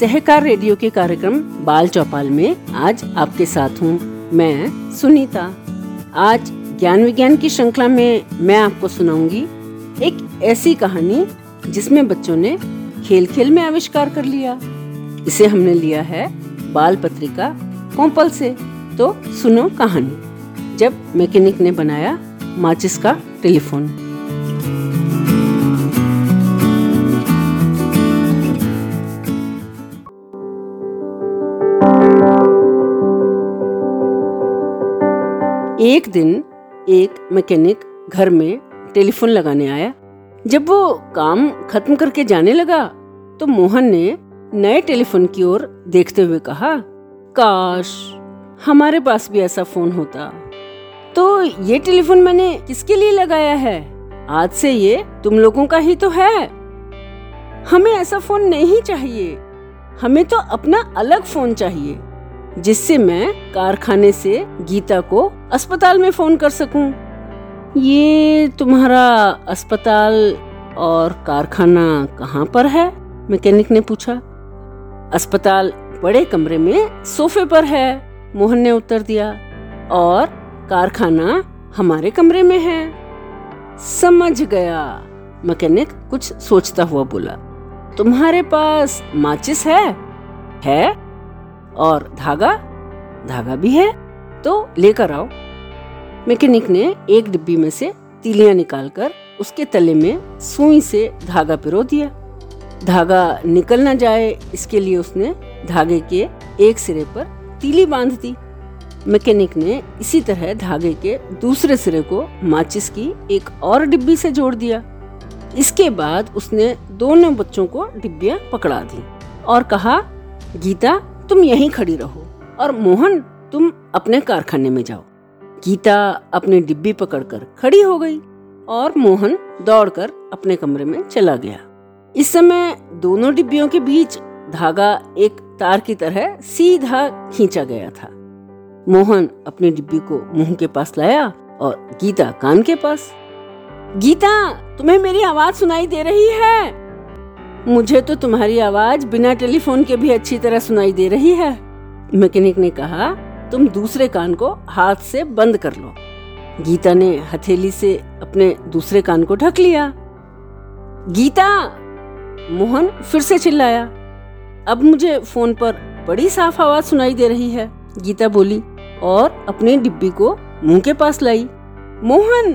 सहकार radio के कार्यक्रम बाल चौपाल में आज आपके साथ हूँ मैं सुनीता। आज ज्ञान विज्ञान की श्रृंखला में मैं आपको सुनाऊँगी एक ऐसी कहानी जिसमें बच्चों ने खेल खेल में आविष्कार कर लिया। इसे हमने लिया है बाल पत्रिका कोम्पल से। तो सुनो कहानी। जब मैकेनिक ने बनाया माचिस का टेलीफोन। एक दिन एक मैकेनिक घर में टेलीफोन लगाने आया। जब वो काम खत्म करके जाने लगा तो मोहन ने नए टेलीफोन की ओर देखते हुए कहा, काश हमारे पास भी ऐसा फ़ोन होता। तो ये टेलीफोन मैंने किसके लिए लगाया है? आज से ये तुम लोगों का ही तो है। हमें ऐसा फ़ोन नहीं चाहिए। हमें तो अपना अलग फ़ोन चाहिए। जिससे मैं कारखाने से गीता को अस्पताल में फ़ोन कर सकूँ। ये तुम्हारा अस्पताल और कारखाना कहाँ पर है? मैकेनिक ने पूछा। अस्पताल बड़े कमरे में सोफे पर है, मोहन ने उत्तर दिया। और कारखाना हमारे कमरे में है। समझ गया, मैकेनिक कुछ सोचता हुआ बोला। तुम्हारे पास माचिस है? है? और धागा? धागा भी है तो लेकर आओ। मैकेनिक ने एक डिब्बी में से तीलियाँ निकालकर उसके तले में सुई से धागा पिरो दिया। धागा निकल न जाए, इसके लिए उसने धागे के एक सिरे पर तीली बाँध दी। मैकेनिक ने इसी तरह धागे के दूसरे सिरे को माचिस की एक और डिब्बी से जोड़ दिया। इसके बाद उसने दोनों बच्चों को डिब्बियाँ पकड़ा दी और कहा, गीता तुम यहीं खड़ी रहो। और मोहन, तुम अपने कारखाने में जाओ। गीता अपनी डिब्बी पकड़कर खड़ी हो गई और मोहन दौड़कर अपने कमरे में चला गया। इस समय दोनों डिब्बियों के बीच धागा एक तार की तरह सीधा खींचा गया था। मोहन अपनी डिब्बी को मुँह के पास लाया और गीता कान के पास। गीता, तुम्हें मेरी आवाज़ सुनाई दे रही है? मुझे तो तुम्हारी आवाज़ बिना टेलीफोन के भी अच्छी तरह सुनाई दे रही है। मैकेनिक ने कहा, तुम दूसरे कान को हाथ से बंद कर लो। गीता ने हथेली से अपने दूसरे कान को ढक लिया। गीता! मोहन फिर से चिल्लाया। अब मुझे फ़ोन पर बड़ी साफ़ आवाज़ सुनाई दे रही है, गीता बोली, और अपनी डिब्बी को मुँह के पास लाई। मोहन!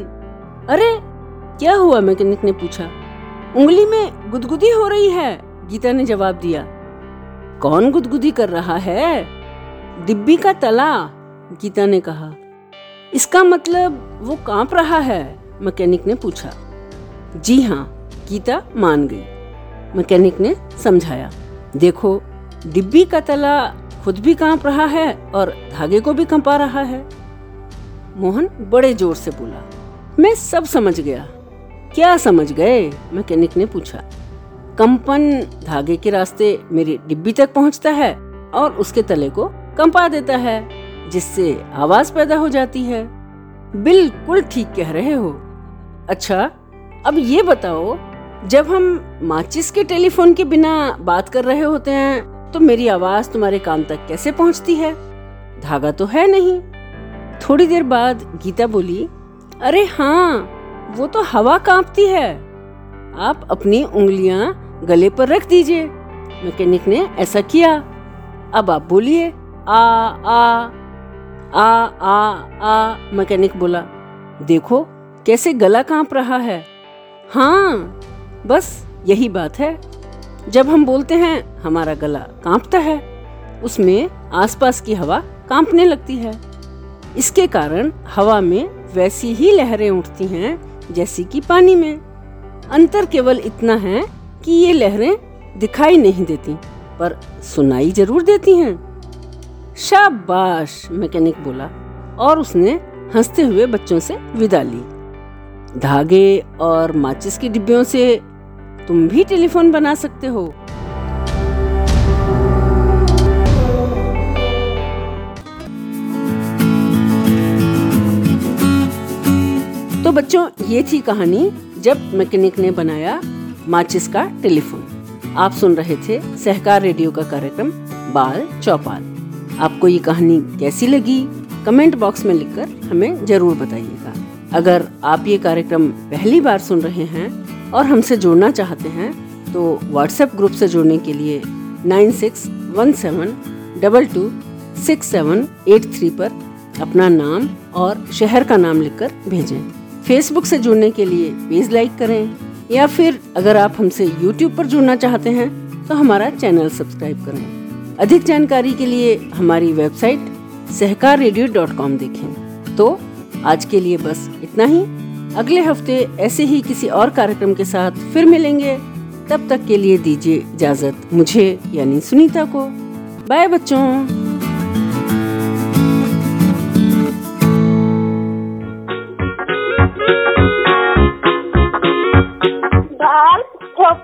अरे, क्या हुआ? मैकेनिक ने पूछा। उंगली में गुदगुदी हो रही है, गीता ने जवाब दिया। कौन गुदगुदी कर रहा है? डिब्बी का तला, गीता ने कहा। इसका मतलब वो काँप रहा है, मैकेनिक ने पूछा। जी हाँ गीता मान गई। मैकेनिक ने समझाया। देखो डिब्बी का तला खुद भी काँप रहा है और धागे को भी कंपा रहा है। मोहन बड़े ज़ोर से बोला। मैं सब समझ गया। क्या समझ गए? मैकेनिक ने पूछा। कंपन धागे के रास्ते मेरी डिब्बी तक पहुँचता है और उसके तले को कंपा देता है, जिससे आवाज़ पैदा हो जाती है। बिल्कुल ठीक कह रहे हो। अच्छा अब ये बताओ, जब हम माचिस के टेलीफोन के बिना बात कर रहे होते हैं तो मेरी आवाज़ तुम्हारे कान तक कैसे पहुँचती है? धागा तो है नहीं। थोड़ी देर बाद गीता बोली, अरे हाँ वो तो हवा कांपती है। आप अपनी उंगलियाँ गले पर रख दीजिए। मैकेनिक ने ऐसा किया। अब आप बोलिए, आ आ आ आ आ, मैकेनिक बोला। देखो कैसे गला काँप रहा है। हाँ बस यही बात है। जब हम बोलते हैं, हमारा गला कांपता है, उसमें आसपास की हवा कांपने लगती है। इसके कारण हवा में वैसी ही लहरें उठती हैं जैसी कि पानी में। अंतर केवल इतना है कि ये लहरें दिखाई नहीं देती, पर सुनाई ज़रूर देती हैं। शाबाश, मैकेनिक बोला, और उसने हँसते हुए बच्चों से विदा ली। धागे और माचिस के डिब्बियों से तुम भी टेलीफोन बना सकते हो। बच्चों, ये थी कहानी जब मैकेनिक ने बनाया माचिस का टेलीफोन। आप सुन रहे थे सहकार रेडियो का कार्यक्रम, बाल चौपाल। आपको ये कहानी कैसी लगी? कमेंट बॉक्स में लिखकर हमें ज़रूर बताइएगा। अगर आप ये कार्यक्रम पहली बार सुन रहे हैं और हमसे जुड़ना चाहते हैं तो व्हाट्सएप ग्रुप से जुड़ने के लिए nine six one seven double two six seven eight three पर अपना नाम और शहर का नाम लिखकर भेजें। फेसबुक से जुड़ने के लिए पेज लाइक करें, या फिर अगर आप हमसे यूट्यूब पर जुड़ना चाहते हैं तो हमारा चैनल सब्सक्राइब करें। अधिक जानकारी के लिए हमारी website Sahkar radio dot com देखें। तो आज के लिए बस इतना ही। अगले हफ़्ते ऐसे ही किसी और कार्यक्रम के साथ फिर मिलेंगे। तब तक के लिए दीजिए इजाज़त मुझे यानी सुनीता को। बाय बच्चों।